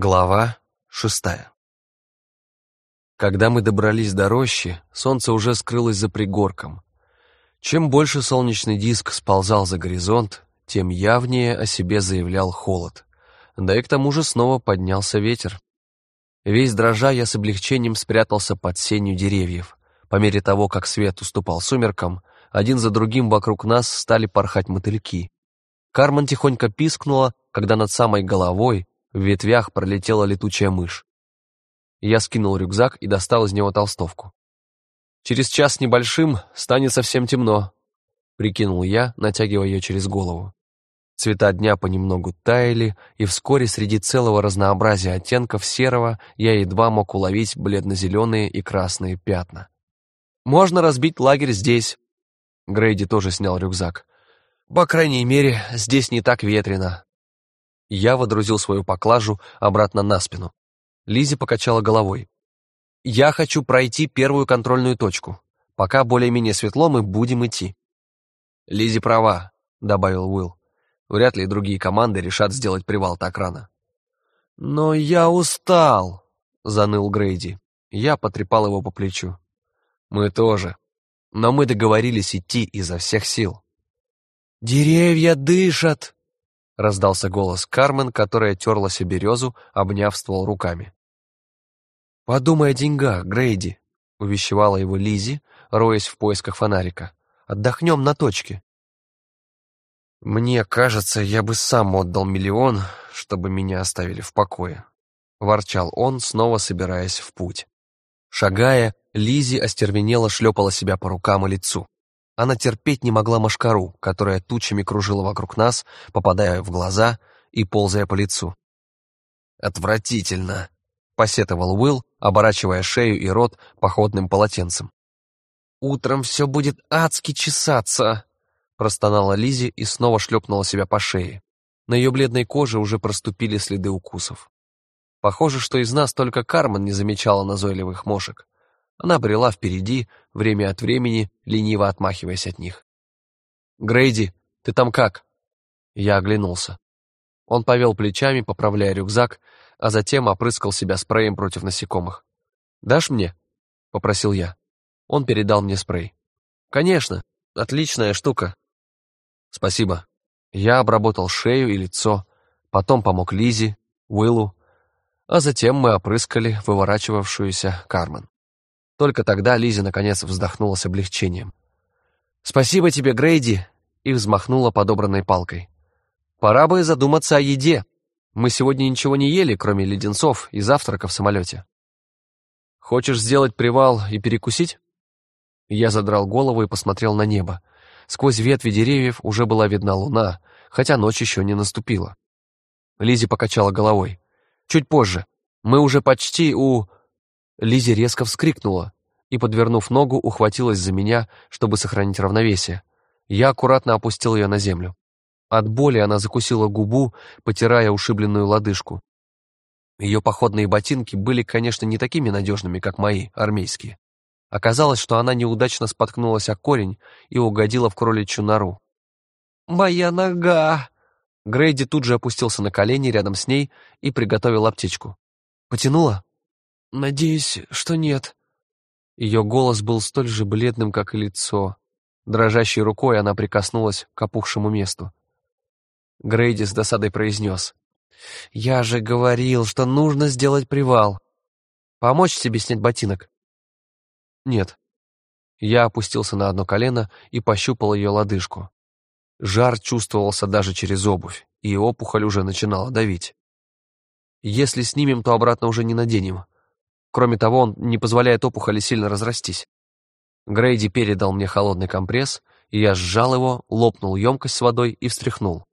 Глава шестая Когда мы добрались до рощи, солнце уже скрылось за пригорком. Чем больше солнечный диск сползал за горизонт, тем явнее о себе заявлял холод. Да и к тому же снова поднялся ветер. Весь дрожа я с облегчением спрятался под сенью деревьев. По мере того, как свет уступал сумеркам, один за другим вокруг нас стали порхать мотыльки. Кармен тихонько пискнула, когда над самой головой, в ветвях пролетела летучая мышь. Я скинул рюкзак и достал из него толстовку. «Через час небольшим станет совсем темно», — прикинул я, натягивая ее через голову. Цвета дня понемногу таяли, и вскоре среди целого разнообразия оттенков серого я едва мог уловить бледно-зеленые и красные пятна. «Можно разбить лагерь здесь». Грейди тоже снял рюкзак. «По крайней мере, здесь не так ветрено. Я водрузил свою поклажу обратно на спину. Лизи покачала головой. «Я хочу пройти первую контрольную точку. Пока более-менее светло, мы будем идти». Лизи права», — добавил Уилл. «Вряд ли другие команды решат сделать привал так рано». «Но я устал», — заныл Грейди. Я потрепал его по плечу. «Мы тоже. Но мы договорились идти изо всех сил». «Деревья дышат», раздался голос Кармен, которая терла себе березу, обняв ствол руками. «Подумай о деньгах, Грейди», — увещевала его Лизи, роясь в поисках фонарика. «Отдохнем на точке». «Мне кажется, я бы сам отдал миллион, чтобы меня оставили в покое», — ворчал он, снова собираясь в путь. Шагая, Лизи остервенело шлепала себя по рукам и лицу. Она терпеть не могла машкару, которая тучами кружила вокруг нас, попадая в глаза и ползая по лицу. «Отвратительно!» — посетовал Уилл, оборачивая шею и рот походным полотенцем. «Утром все будет адски чесаться!» — простонала Лизи и снова шлепнула себя по шее. На ее бледной коже уже проступили следы укусов. Похоже, что из нас только Кармен не замечала назойливых мошек. Она брела впереди, время от времени, лениво отмахиваясь от них. «Грейди, ты там как?» Я оглянулся. Он повел плечами, поправляя рюкзак, а затем опрыскал себя спреем против насекомых. «Дашь мне?» — попросил я. Он передал мне спрей. «Конечно, отличная штука». «Спасибо». Я обработал шею и лицо, потом помог Лизе, Уиллу, а затем мы опрыскали выворачивавшуюся Кармен. Только тогда Лизи наконец вздохнула с облегчением. «Спасибо тебе, Грейди!» и взмахнула подобранной палкой. «Пора бы задуматься о еде. Мы сегодня ничего не ели, кроме леденцов и завтрака в самолете. Хочешь сделать привал и перекусить?» Я задрал голову и посмотрел на небо. Сквозь ветви деревьев уже была видна луна, хотя ночь еще не наступила. Лизи покачала головой. «Чуть позже. Мы уже почти у...» Лизи резко вскрикнула и, подвернув ногу, ухватилась за меня, чтобы сохранить равновесие. Я аккуратно опустил ее на землю. От боли она закусила губу, потирая ушибленную лодыжку. Ее походные ботинки были, конечно, не такими надежными, как мои, армейские. Оказалось, что она неудачно споткнулась о корень и угодила в кроличью нору. «Моя нога!» Грейди тут же опустился на колени рядом с ней и приготовил аптечку. «Потянула?» «Надеюсь, что нет». Ее голос был столь же бледным, как и лицо. Дрожащей рукой она прикоснулась к опухшему месту. Грейди с досадой произнес. «Я же говорил, что нужно сделать привал. Помочь тебе снять ботинок?» «Нет». Я опустился на одно колено и пощупал ее лодыжку. Жар чувствовался даже через обувь, и опухоль уже начинала давить. «Если снимем, то обратно уже не наденем. Кроме того, он не позволяет опухоли сильно разрастись. Грейди передал мне холодный компресс, и я сжал его, лопнул емкость с водой и встряхнул.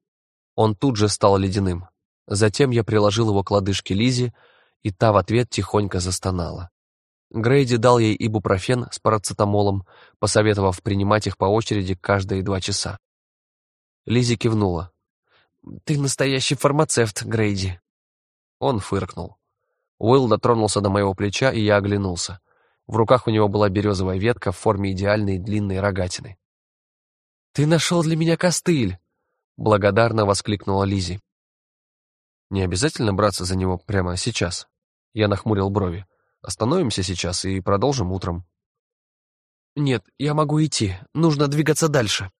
Он тут же стал ледяным. Затем я приложил его к лодыжке Лизи, и та в ответ тихонько застонала. Грейди дал ей ибупрофен с парацетамолом, посоветовав принимать их по очереди каждые два часа. Лизи кивнула. «Ты настоящий фармацевт, Грейди». Он фыркнул. Уилл дотронулся до моего плеча, и я оглянулся. В руках у него была березовая ветка в форме идеальной длинной рогатины. «Ты нашел для меня костыль!» — благодарно воскликнула Лизи. Не обязательно браться за него прямо сейчас. Я нахмурил брови. Остановимся сейчас и продолжим утром. Нет, я могу идти. Нужно двигаться дальше.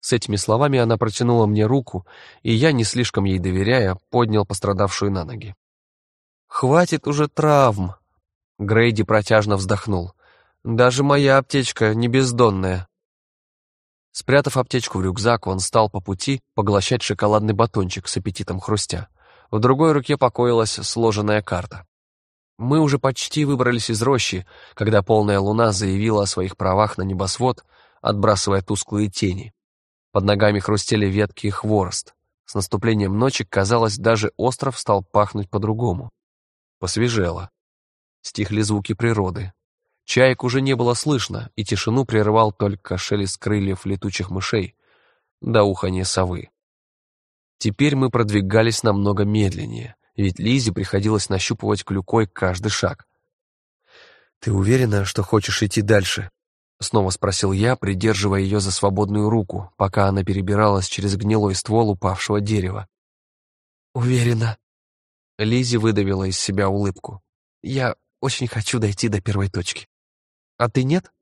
С этими словами она протянула мне руку, и я, не слишком ей доверяя, поднял пострадавшую на ноги. «Хватит уже травм!» Грейди протяжно вздохнул. «Даже моя аптечка не бездонная». Спрятав аптечку в рюкзак, он стал по пути поглощать шоколадный батончик с аппетитом хрустя. В другой руке покоилась сложенная карта. Мы уже почти выбрались из рощи, когда полная луна заявила о своих правах на небосвод, отбрасывая тусклые тени. Под ногами хрустели ветки и хворост. С наступлением ночи, казалось, даже остров стал пахнуть по-другому. Посвежело. Стихли звуки природы. Чаек уже не было слышно, и тишину прерывал только шелест крыльев летучих мышей да уханье совы. Теперь мы продвигались намного медленнее, ведь Лизе приходилось нащупывать клюкой каждый шаг. «Ты уверена, что хочешь идти дальше?» Снова спросил я, придерживая ее за свободную руку, пока она перебиралась через гнилой ствол упавшего дерева. «Уверена». Лизи выдавила из себя улыбку. «Я очень хочу дойти до первой точки. А ты нет?»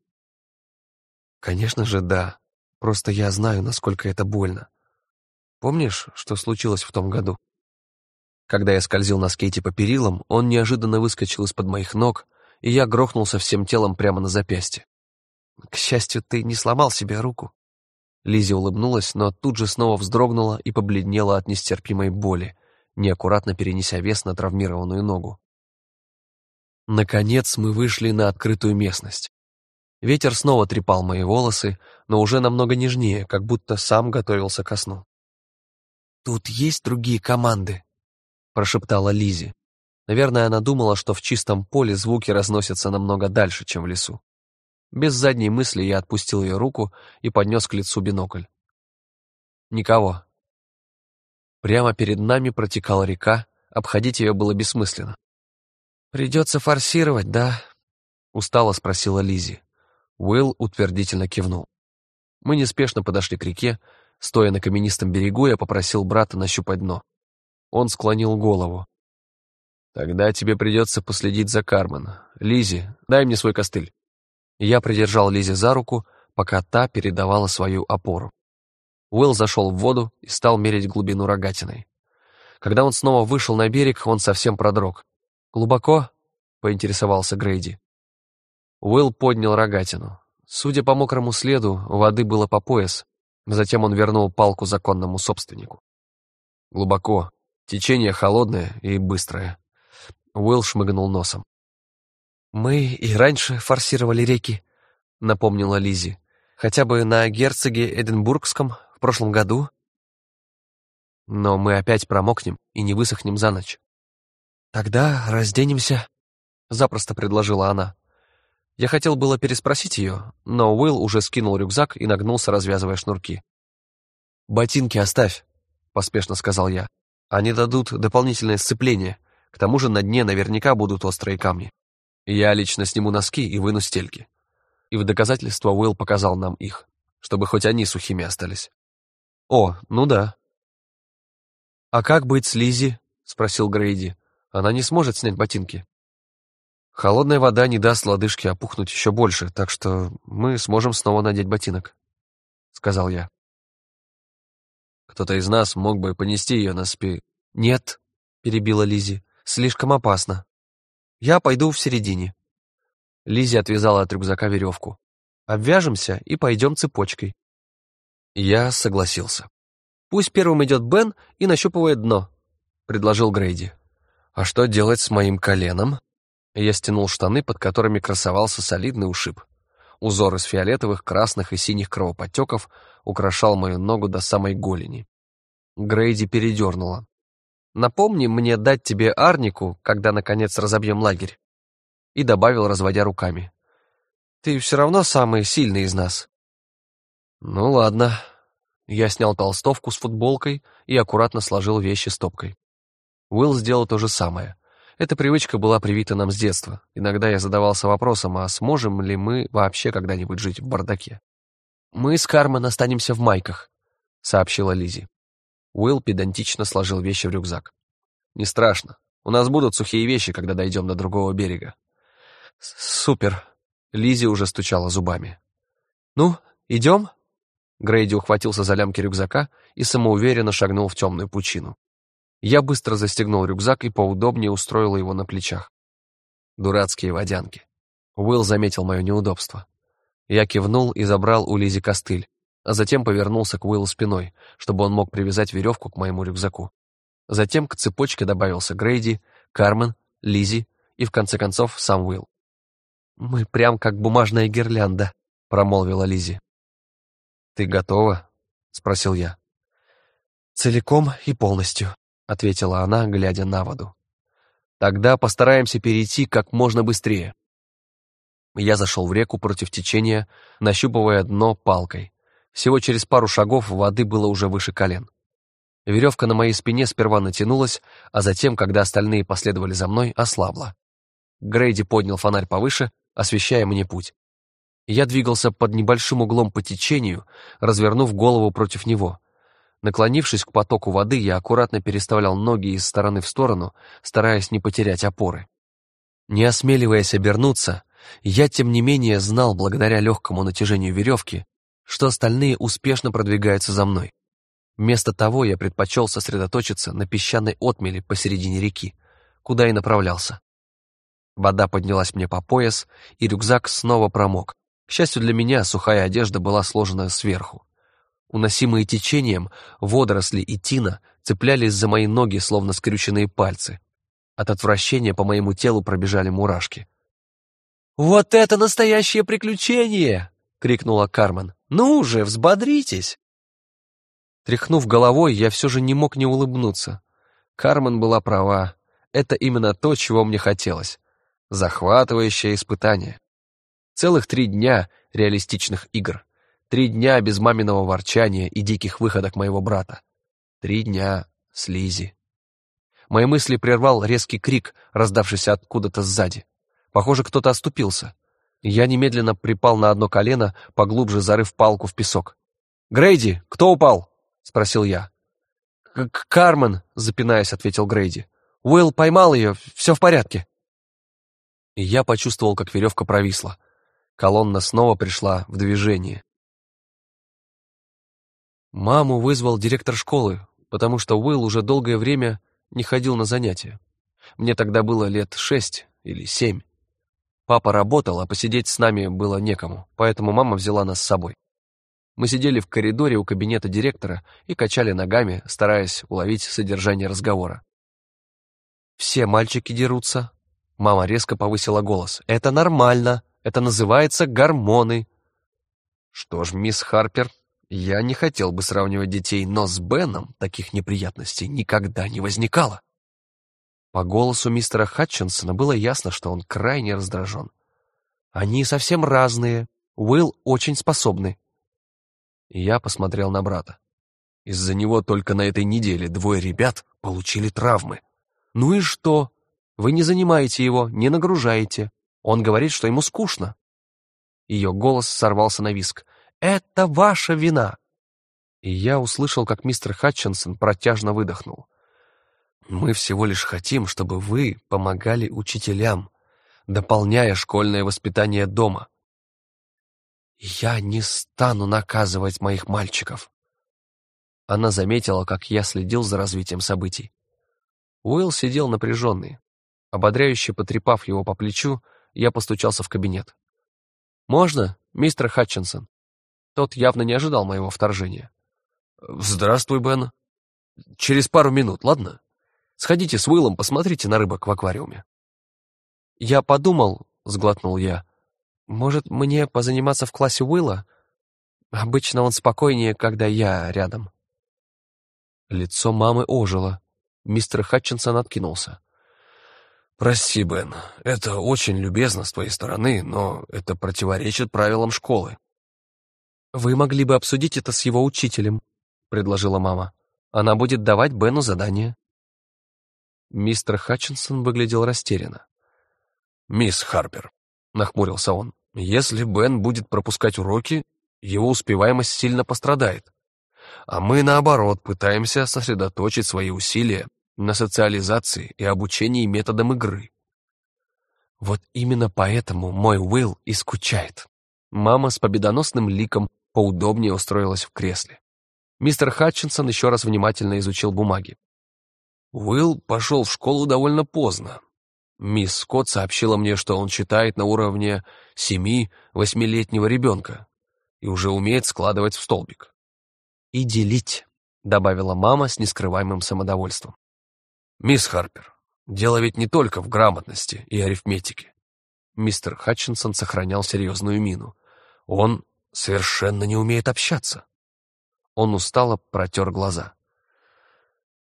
«Конечно же, да. Просто я знаю, насколько это больно. Помнишь, что случилось в том году?» Когда я скользил на скейте по перилам, он неожиданно выскочил из-под моих ног, и я грохнулся всем телом прямо на запястье. К счастью, ты не сломал себе руку. Лизи улыбнулась, но тут же снова вздрогнула и побледнела от нестерпимой боли, неаккуратно перенеся вес на травмированную ногу. Наконец мы вышли на открытую местность. Ветер снова трепал мои волосы, но уже намного нежнее, как будто сам готовился ко сну. «Тут есть другие команды?» — прошептала Лизи. Наверное, она думала, что в чистом поле звуки разносятся намного дальше, чем в лесу. Без задней мысли я отпустил ее руку и поднес к лицу бинокль. Никого. Прямо перед нами протекала река, обходить ее было бессмысленно. «Придется форсировать, да?» — устало спросила Лизи. Уилл утвердительно кивнул. Мы неспешно подошли к реке. Стоя на каменистом берегу, я попросил брата нащупать дно. Он склонил голову. «Тогда тебе придется последить за Кармен. Лизи, дай мне свой костыль». Я придержал Лизи за руку, пока та передавала свою опору. Уилл зашел в воду и стал мерить глубину рогатиной. Когда он снова вышел на берег, он совсем продрог. «Глубоко?» — поинтересовался Грейди. Уилл поднял рогатину. Судя по мокрому следу, воды было по пояс. Затем он вернул палку законному собственнику. Глубоко. Течение холодное и быстрое. Уилл шмыгнул носом. «Мы и раньше форсировали реки», — напомнила Лизи. «Хотя бы на герцоге Эдинбургском прошлом году». «Но мы опять промокнем и не высохнем за ночь». «Тогда разденемся», — запросто предложила она. Я хотел было переспросить ее, но Уилл уже скинул рюкзак и нагнулся, развязывая шнурки. «Ботинки оставь», — поспешно сказал я. «Они дадут дополнительное сцепление. К тому же на дне наверняка будут острые камни». Я лично сниму носки и выну стельки. И в доказательство Уилл показал нам их, чтобы хоть они сухими остались. О, ну да. А как быть с Лизи? спросил Грейди. Она не сможет снять ботинки. Холодная вода не даст лодыжке опухнуть еще больше, так что мы сможем снова надеть ботинок, сказал я. Кто-то из нас мог бы понести ее на спи. Нет, перебила Лизи, слишком опасно. Я пойду в середине. Лизи отвязала от рюкзака веревку. Обвяжемся и пойдем цепочкой. Я согласился. Пусть первым идет Бен и нащупывает дно, предложил Грейди. А что делать с моим коленом? Я стянул штаны, под которыми красовался солидный ушиб. Узор из фиолетовых, красных и синих кровоподтеков украшал мою ногу до самой голени. Грейди передернула. Напомни мне дать тебе арнику, когда, наконец, разобьем лагерь. И добавил, разводя руками. Ты все равно самый сильный из нас. Ну ладно. Я снял толстовку с футболкой и аккуратно сложил вещи стопкой. Уилл сделал то же самое. Эта привычка была привита нам с детства. Иногда я задавался вопросом, а сможем ли мы вообще когда-нибудь жить в бардаке? «Мы с Кармен останемся в майках», — сообщила Лизи. Уилл педантично сложил вещи в рюкзак. Не страшно. У нас будут сухие вещи, когда дойдем до другого берега. Супер. Лизи уже стучала зубами. Ну, идем? Грейди ухватился за лямки рюкзака и самоуверенно шагнул в темную пучину. Я быстро застегнул рюкзак и поудобнее устроил его на плечах. Дурацкие водянки. Уилл заметил мое неудобство. Я кивнул и забрал у Лизи костыль, а затем повернулся к Уиллу спиной, чтобы он мог привязать веревку к моему рюкзаку. Затем к цепочке добавился Грейди, Кармен, Лизи и, в конце концов, сам Уилл. «Мы прям как бумажная гирлянда», — промолвила Лизи. «Ты готова?» — спросил я. «Целиком и полностью», — ответила она, глядя на воду. «Тогда постараемся перейти как можно быстрее». Я зашел в реку против течения, нащупывая дно палкой. Всего через пару шагов воды было уже выше колен. Веревка на моей спине сперва натянулась, а затем, когда остальные последовали за мной, ослабла. Грейди поднял фонарь повыше, освещая мне путь. Я двигался под небольшим углом по течению, развернув голову против него. Наклонившись к потоку воды, я аккуратно переставлял ноги из стороны в сторону, стараясь не потерять опоры. Не осмеливаясь обернуться, я, тем не менее, знал, благодаря легкому натяжению веревки, что остальные успешно продвигаются за мной. Вместо того я предпочел сосредоточиться на песчаной отмели посередине реки, куда и направлялся. Вода поднялась мне по пояс, и рюкзак снова промок. К счастью для меня, сухая одежда была сложена сверху. Уносимые течением, водоросли и тина цеплялись за мои ноги, словно скрюченные пальцы. От отвращения по моему телу пробежали мурашки. «Вот это настоящее приключение!» — крикнула Кармен. «Ну же, взбодритесь!» Тряхнув головой, я все же не мог не улыбнуться. Кармен была права. Это именно то, чего мне хотелось. Захватывающее испытание. Целых три дня реалистичных игр. Три дня без маминого ворчания и диких выходок моего брата. Три дня с Лизи. Мои мысли прервал резкий крик, раздавшийся откуда-то сзади. Похоже, кто-то оступился. Я немедленно припал на одно колено, поглубже зарыв палку в песок. «Грейди, кто упал?» — спросил я. «Кармен», — запинаясь, ответил Грейди. «Уилл поймал ее, все в порядке». И я почувствовал, как веревка провисла. Колонна снова пришла в движение. Маму вызвал директор школы, потому что Уилл уже долгое время не ходил на занятия. Мне тогда было лет шесть или семь. Папа работал, а посидеть с нами было некому, поэтому мама взяла нас с собой. Мы сидели в коридоре у кабинета директора и качали ногами, стараясь уловить содержание разговора. «Все мальчики дерутся». Мама резко повысила голос. «Это нормально. Это называется гормоны». Что ж, мисс Харпер, я не хотел бы сравнивать детей, но с Беном таких неприятностей никогда не возникало. По голосу мистера Хатчинсона было ясно, что он крайне раздражен. Они совсем разные. Уилл очень способный я посмотрел на брата. Из-за него только на этой неделе двое ребят получили травмы. Ну и что? Вы не занимаете его, не нагружаете. Он говорит, что ему скучно. Ее голос сорвался на виск. «Это ваша вина!» И я услышал, как мистер Хатчинсон протяжно выдохнул. «Мы всего лишь хотим, чтобы вы помогали учителям, дополняя школьное воспитание дома. «Я не стану наказывать моих мальчиков». Она заметила, как я следил за развитием событий. Уилл сидел напряженный. Ободряюще потрепав его по плечу, я постучался в кабинет. «Можно, мистер Хатчинсон?» Тот явно не ожидал моего вторжения. «Здравствуй, Бен. Через пару минут, ладно? Сходите с Уиллом, посмотрите на рыбок в аквариуме». «Я подумал», — сглотнул я, может, мне позаниматься в классе Уилла? Обычно он спокойнее, когда я рядом. Лицо мамы ожило. Мистер Хатчинсон откинулся. «Прости, Бен, это очень любезно с твоей стороны, но это противоречит правилам школы». «Вы могли бы обсудить это с его учителем», — предложила мама. «Она будет давать Бену задание». Мистер Хатчинсон выглядел растерянно. «Мисс Харпер», — нахмурился он, если Бен будет пропускать уроки, его успеваемость сильно пострадает. А мы, наоборот, пытаемся сосредоточить свои усилия на социализации и обучении методам игры. Вот именно поэтому мой Уилл и скучает. Мама с победоносным ликом поудобнее устроилась в кресле. Мистер Хатчинсон еще раз внимательно изучил бумаги. Уилл пошел в школу довольно поздно. Мисс Скотт сообщила мне, что он читает на уровне семи-восьмилетнего ребенка и уже умеет складывать в столбик. «И делить», — добавила мама с нескрываемым самодовольством. «Мисс Харпер, дело ведь не только в грамотности и арифметике». Мистер Хатчинсон сохранял серьезную мину. «Он совершенно не умеет общаться». Он устало протер глаза.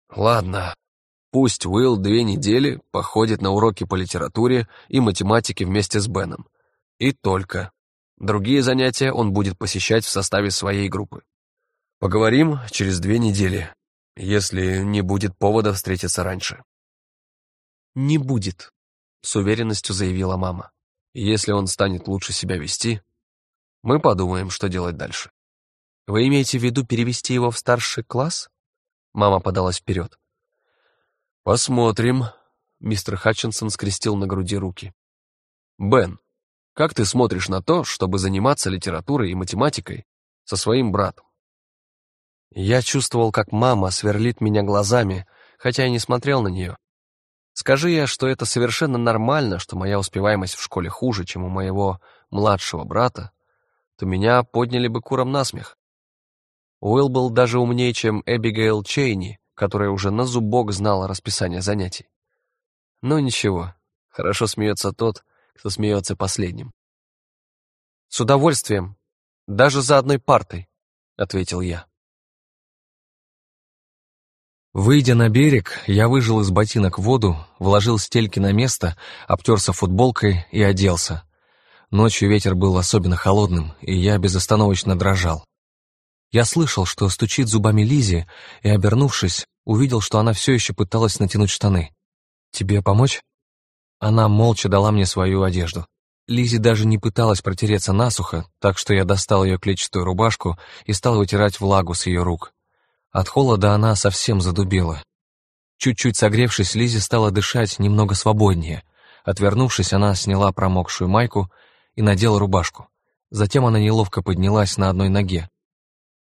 «Ладно, пусть Уилл две недели походит на уроки по литературе и математике вместе с Беном. И только. Другие занятия он будет посещать в составе своей группы. Поговорим через две недели, если не будет повода встретиться раньше. «Не будет», — с уверенностью заявила мама. «Если он станет лучше себя вести, мы подумаем, что делать дальше». «Вы имеете в виду перевести его в старший класс?» Мама подалась вперед. «Посмотрим», — мистер Хатчинсон скрестил на груди руки. «Бен, как ты смотришь на то, чтобы заниматься литературой и математикой со своим братом?» Я чувствовал, как мама сверлит меня глазами, хотя и не смотрел на нее. Скажи я, что это совершенно нормально, что моя успеваемость в школе хуже, чем у моего младшего брата, то меня подняли бы куром насмех. Уилл был даже умнее, чем Эбигейл Чейни, которая уже на зубок знала расписание занятий. Но ничего, хорошо смеется тот, кто смеется последним. «С удовольствием, даже за одной партой», — ответил я. Выйдя на берег, я выжил из ботинок воду, вложил стельки на место, обтерся футболкой и оделся. Ночью ветер был особенно холодным, и я безостановочно дрожал. Я слышал, что стучит зубами Лизи, и, обернувшись, увидел, что она все еще пыталась натянуть штаны. «Тебе помочь?» Она молча дала мне свою одежду. Лизи даже не пыталась протереться насухо, так что я достал ее клетчатую рубашку и стал вытирать влагу с ее рук. От холода она совсем задубела. Чуть-чуть согревшись, Лизи стала дышать немного свободнее. Отвернувшись, она сняла промокшую майку и надела рубашку. Затем она неловко поднялась на одной ноге.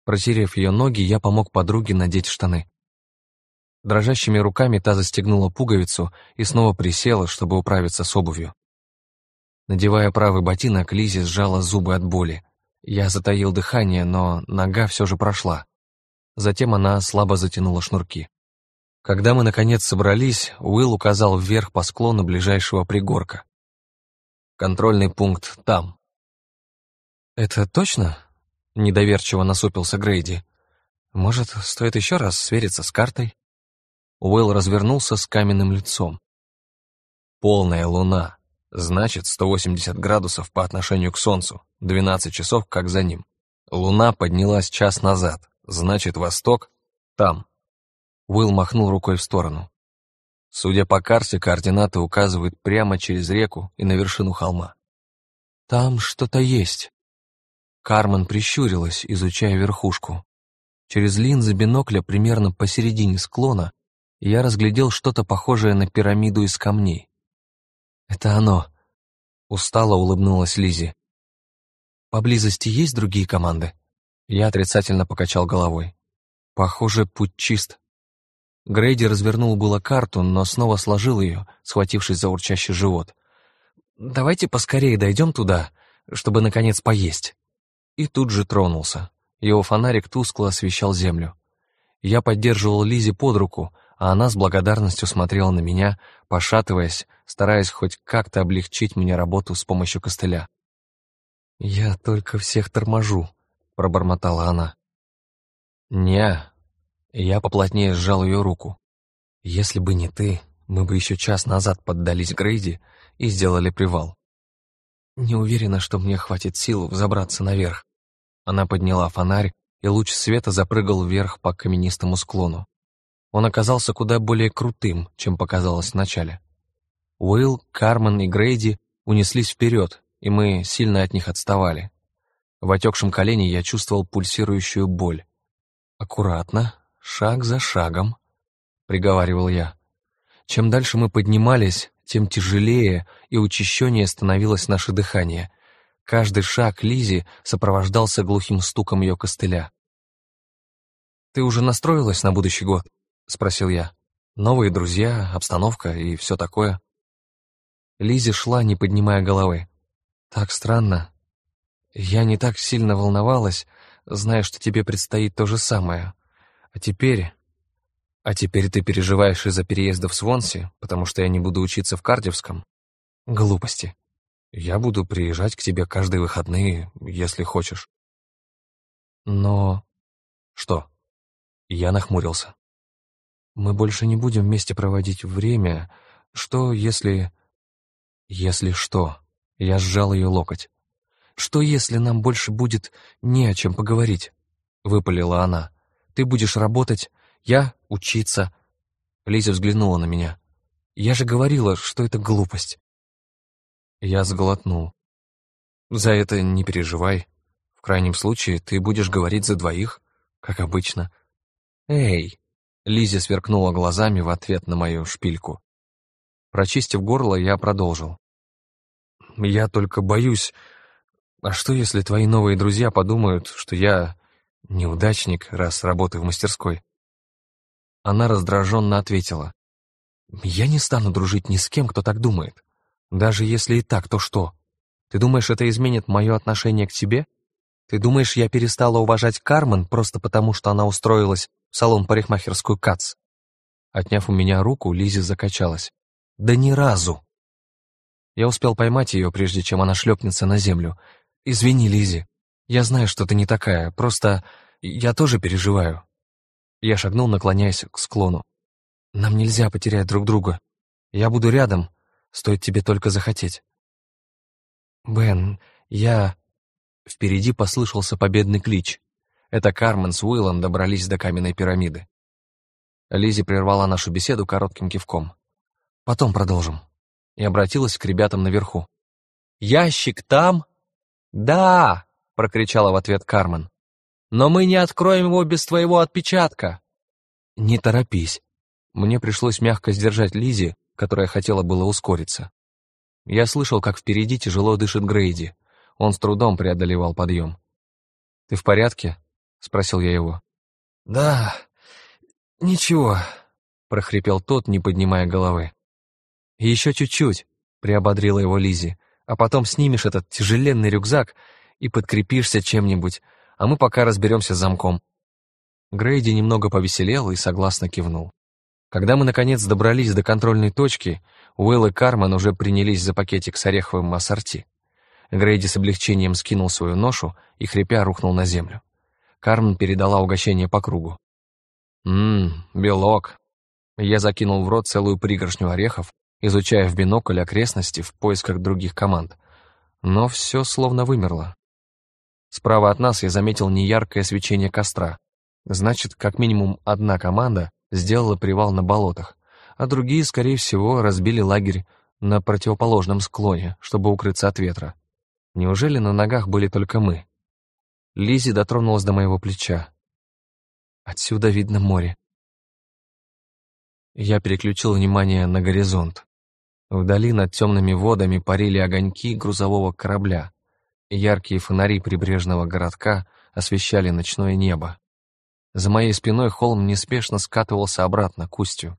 Протерев ее ноги, я помог подруге надеть штаны. Дрожащими руками та застегнула пуговицу и снова присела, чтобы управиться с обувью. Надевая правый ботинок, Лизи сжала зубы от боли. Я затаил дыхание, но нога все же прошла. Затем она слабо затянула шнурки. Когда мы, наконец, собрались, Уилл указал вверх по склону ближайшего пригорка. «Контрольный пункт там». «Это точно?» — недоверчиво насупился Грейди. «Может, стоит еще раз свериться с картой?» Уилл развернулся с каменным лицом. «Полная луна. Значит, 180 градусов по отношению к Солнцу, 12 часов как за ним. Луна поднялась час назад. Значит, восток там. Уилл махнул рукой в сторону. Судя по карте, координаты указывают прямо через реку и на вершину холма. Там что-то есть. Кармен прищурилась, изучая верхушку. Через линзы бинокля примерно посередине склона я разглядел что-то похожее на пирамиду из камней. «Это оно», — устало улыбнулась Лизи. «Поблизости есть другие команды?» Я отрицательно покачал головой. Похоже, путь чист. Грейди развернул было карту, но снова сложил ее, схватившись за урчащий живот. «Давайте поскорее дойдем туда, чтобы, наконец, поесть». И тут же тронулся. Его фонарик тускло освещал землю. Я поддерживал Лизи под руку, а она с благодарностью смотрела на меня, пошатываясь, стараясь хоть как-то облегчить мне работу с помощью костыля. «Я только всех торможу», пробормотала она. «Не». Я поплотнее сжал ее руку. «Если бы не ты, мы бы еще час назад поддались Грейди и сделали привал. Не уверена, что мне хватит сил взобраться наверх». Она подняла фонарь, и луч света запрыгал вверх по каменистому склону. Он оказался куда более крутым, чем показалось вначале. Уилл, Кармен и Грейди унеслись вперед, и мы сильно от них отставали. В отекшем колене я чувствовал пульсирующую боль. Аккуратно, шаг за шагом. приговаривал я. Чем дальше мы поднимались, тем тяжелее и учащеннее становилось наше дыхание. Каждый шаг Лизи сопровождался глухим стуком ее костыля. «Ты уже настроилась на будущий год?» — спросил я. «Новые друзья, обстановка и все такое». Лизи шла, не поднимая головы. «Так странно. Я не так сильно волновалась, зная, что тебе предстоит то же самое. А теперь... А теперь ты переживаешь из-за переезда в Свонси, потому что я не буду учиться в Кардевском? Глупости. Я буду приезжать к тебе каждые выходные, если хочешь. Но... Что? Я нахмурился. Мы больше не будем вместе проводить время. Что, если... Если что? Я сжал ее локоть. Что, если нам больше будет не о чем поговорить? Выпалила она. Ты будешь работать, я учиться. Лиза взглянула на меня. Я же говорила, что это глупость. Я сглотнул. За это не переживай. В крайнем случае, ты будешь говорить за двоих, как обычно. «Эй!» — Лизи сверкнула глазами в ответ на мою шпильку. Прочистив горло, я продолжил. «Я только боюсь, а что, если твои новые друзья подумают, что я неудачник, раз работаю в мастерской?» Она раздраженно ответила. «Я не стану дружить ни с кем, кто так думает. Даже если и так, то что? Ты думаешь, это изменит мое отношение к тебе? Ты думаешь, я перестала уважать Кармен просто потому, что она устроилась салон парикмахерскую Кац. Отняв у меня руку, Лизи закачалась. Да ни разу. Я успел поймать ее, прежде чем она шлепнется на землю. Извини, Лизи. Я знаю, что ты не такая, просто я тоже переживаю. Я шагнул, наклоняясь к склону. Нам нельзя потерять друг друга. Я буду рядом, стоит тебе только захотеть. Бен, я... Впереди послышался победный клич. Это Кармен с Уиллом добрались до каменной пирамиды. Лизи прервала нашу беседу коротким кивком. «Потом продолжим». И обратилась к ребятам наверху. «Ящик там?» «Да!» — прокричала в ответ Кармен. «Но мы не откроем его без твоего отпечатка!» «Не торопись». Мне пришлось мягко сдержать Лизи, которая хотела было ускориться. Я слышал, как впереди тяжело дышит Грейди. Он с трудом преодолевал подъем. «Ты в порядке?» — спросил я его. «Да, ничего», — прохрипел тот, не поднимая головы. «Еще чуть-чуть», — приободрила его Лизи, «а потом снимешь этот тяжеленный рюкзак и подкрепишься чем-нибудь, а мы пока разберемся с замком». Грейди немного повеселел и согласно кивнул. Когда мы, наконец, добрались до контрольной точки, Уилл и Кармен уже принялись за пакетик с ореховым ассорти. Грейди с облегчением скинул свою ношу и, хрипя, рухнул на землю. Кармен передала угощение по кругу. «Ммм, белок». Я закинул в рот целую пригоршню орехов, изучая в бинокль окрестности в поисках других команд. Но все словно вымерло. Справа от нас я заметил неяркое свечение костра. Значит, как минимум одна команда сделала привал на болотах, а другие, скорее всего, разбили лагерь на противоположном склоне, чтобы укрыться от ветра. Неужели на ногах были только мы? Лизи дотронулась до моего плеча. Отсюда видно море. Я переключил внимание на горизонт. Вдали над темными водами парили огоньки грузового корабля. Яркие фонари прибрежного городка освещали ночное небо. За моей спиной холм неспешно скатывался обратно к устью.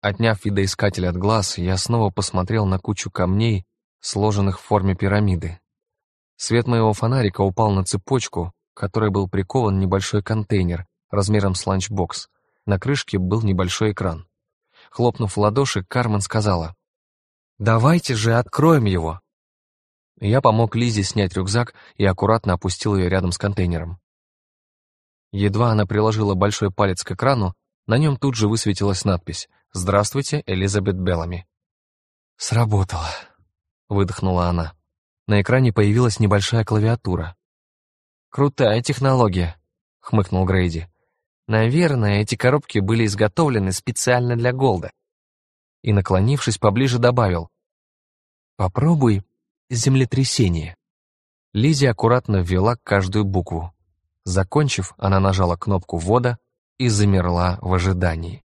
Отняв видоискатель от глаз, я снова посмотрел на кучу камней, сложенных в форме пирамиды. Свет моего фонарика упал на цепочку, к которой был прикован небольшой контейнер размером с ланчбокс. На крышке был небольшой экран. Хлопнув в ладоши, Кармен сказала, «Давайте же откроем его!» Я помог Лизе снять рюкзак и аккуратно опустил ее рядом с контейнером. Едва она приложила большой палец к экрану, на нем тут же высветилась надпись «Здравствуйте, Элизабет Беллами». «Сработало», — выдохнула она. На экране появилась небольшая клавиатура. «Крутая технология», — хмыкнул Грейди. «Наверное, эти коробки были изготовлены специально для Голда». И, наклонившись поближе, добавил. «Попробуй землетрясение». Лизи аккуратно ввела каждую букву. Закончив, она нажала кнопку ввода и замерла в ожидании.